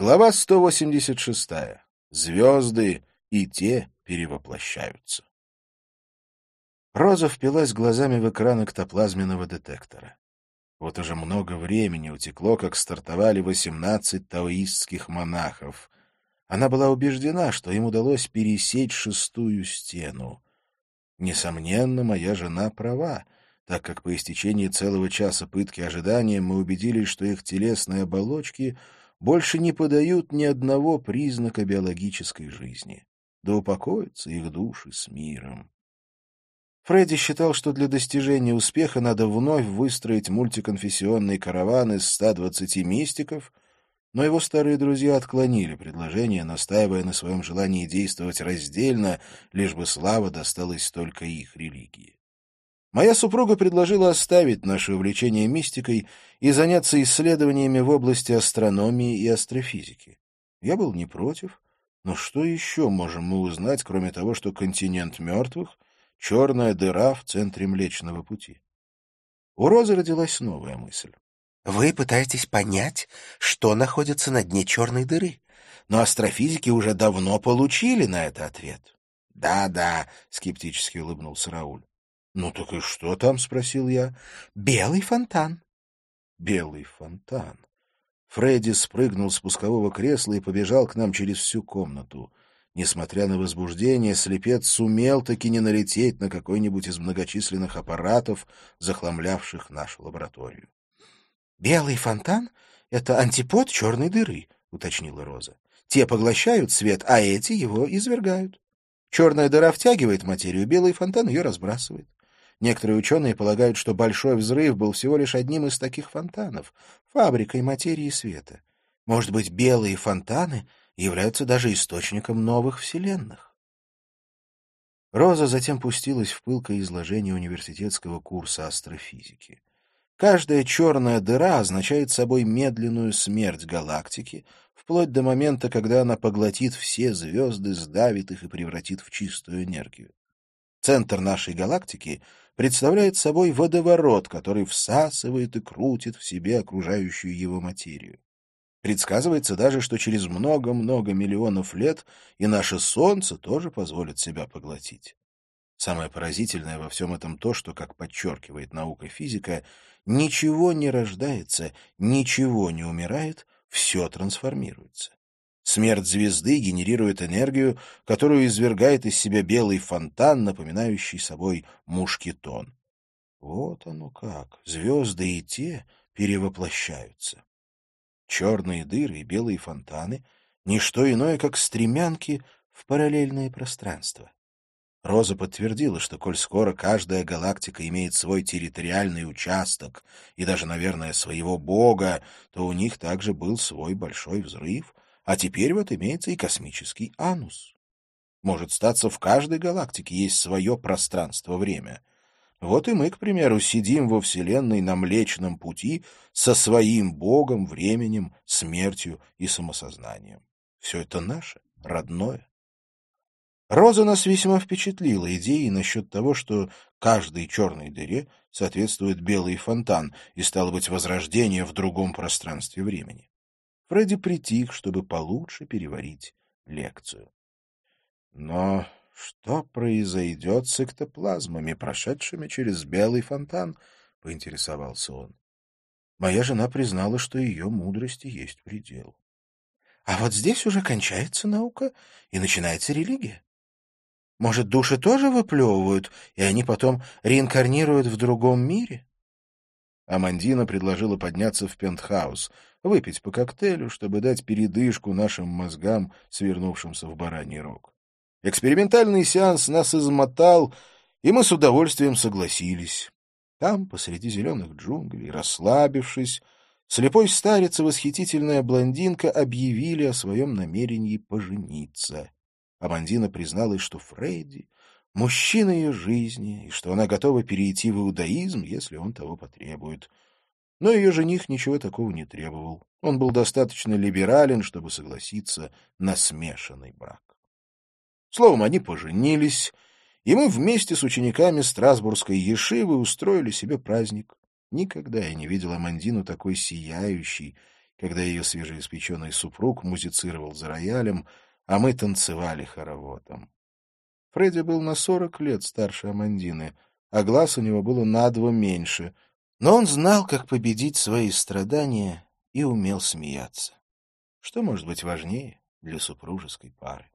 Глава 186. Звезды и те перевоплощаются. Роза впилась глазами в экран эктоплазменного детектора. Вот уже много времени утекло, как стартовали восемнадцать таоистских монахов. Она была убеждена, что им удалось пересечь шестую стену. Несомненно, моя жена права, так как по истечении целого часа пытки ожидания мы убедились, что их телесные оболочки — больше не подают ни одного признака биологической жизни. Да упокоятся их души с миром. Фредди считал, что для достижения успеха надо вновь выстроить мультиконфессионный караван из 120 мистиков, но его старые друзья отклонили предложение, настаивая на своем желании действовать раздельно, лишь бы слава досталась только их религии. Моя супруга предложила оставить наше увлечение мистикой и заняться исследованиями в области астрономии и астрофизики. Я был не против, но что еще можем мы узнать, кроме того, что континент мертвых — черная дыра в центре Млечного Пути? У Розы родилась новая мысль. Вы пытаетесь понять, что находится на дне черной дыры, но астрофизики уже давно получили на это ответ. «Да, — скептически улыбнулся Рауль. «Ну так и что там?» — спросил я. «Белый фонтан». «Белый фонтан». Фредди спрыгнул с спускового кресла и побежал к нам через всю комнату. Несмотря на возбуждение, слепец сумел таки не налететь на какой-нибудь из многочисленных аппаратов, захламлявших нашу лабораторию. «Белый фонтан — это антипод черной дыры», — уточнила Роза. «Те поглощают свет, а эти его извергают. Черная дыра втягивает материю, белый фонтан ее разбрасывает. Некоторые ученые полагают, что Большой взрыв был всего лишь одним из таких фонтанов, фабрикой материи и света. Может быть, белые фонтаны являются даже источником новых вселенных. Роза затем пустилась в пылкое изложение университетского курса астрофизики. Каждая черная дыра означает собой медленную смерть галактики, вплоть до момента, когда она поглотит все звезды, сдавит их и превратит в чистую энергию. Центр нашей галактики представляет собой водоворот, который всасывает и крутит в себе окружающую его материю. Предсказывается даже, что через много-много миллионов лет и наше Солнце тоже позволит себя поглотить. Самое поразительное во всем этом то, что, как подчеркивает наука физика, ничего не рождается, ничего не умирает, все трансформируется. Смерть звезды генерирует энергию, которую извергает из себя белый фонтан, напоминающий собой мушкетон. Вот оно как, звезды и те перевоплощаются. Черные дыры и белые фонтаны — ничто иное, как стремянки в параллельное пространство. Роза подтвердила, что коль скоро каждая галактика имеет свой территориальный участок и даже, наверное, своего бога, то у них также был свой большой взрыв, а теперь вот имеется и космический анус. Может статься, в каждой галактике есть свое пространство-время. Вот и мы, к примеру, сидим во Вселенной на Млечном Пути со своим Богом, временем, смертью и самосознанием. Все это наше, родное. Роза нас весьма впечатлила идеей насчет того, что каждой черной дыре соответствует белый фонтан и, стало быть, возрождение в другом пространстве времени. Фредди притих, чтобы получше переварить лекцию. Но что произойдет с эктоплазмами, прошедшими через белый фонтан? — поинтересовался он. Моя жена признала, что ее мудрости есть предел. А вот здесь уже кончается наука и начинается религия. Может, души тоже выплевывают, и они потом реинкарнируют в другом мире? Амандина предложила подняться в пентхаус, выпить по коктейлю, чтобы дать передышку нашим мозгам, свернувшимся в бараний рог. Экспериментальный сеанс нас измотал, и мы с удовольствием согласились. Там, посреди зеленых джунглей, расслабившись, слепой старец и восхитительная блондинка объявили о своем намерении пожениться. Амандина призналась, что Фредди мужчина ее жизни, и что она готова перейти в иудаизм, если он того потребует. Но ее жених ничего такого не требовал. Он был достаточно либерален, чтобы согласиться на смешанный брак. Словом, они поженились, и мы вместе с учениками Страсбургской Ешивы устроили себе праздник. Никогда я не видел Амандину такой сияющей, когда ее свежеиспеченный супруг музицировал за роялем, а мы танцевали хороводом. Фредди был на сорок лет старше Амандины, а глаз у него было на два меньше, но он знал, как победить свои страдания и умел смеяться. Что может быть важнее для супружеской пары?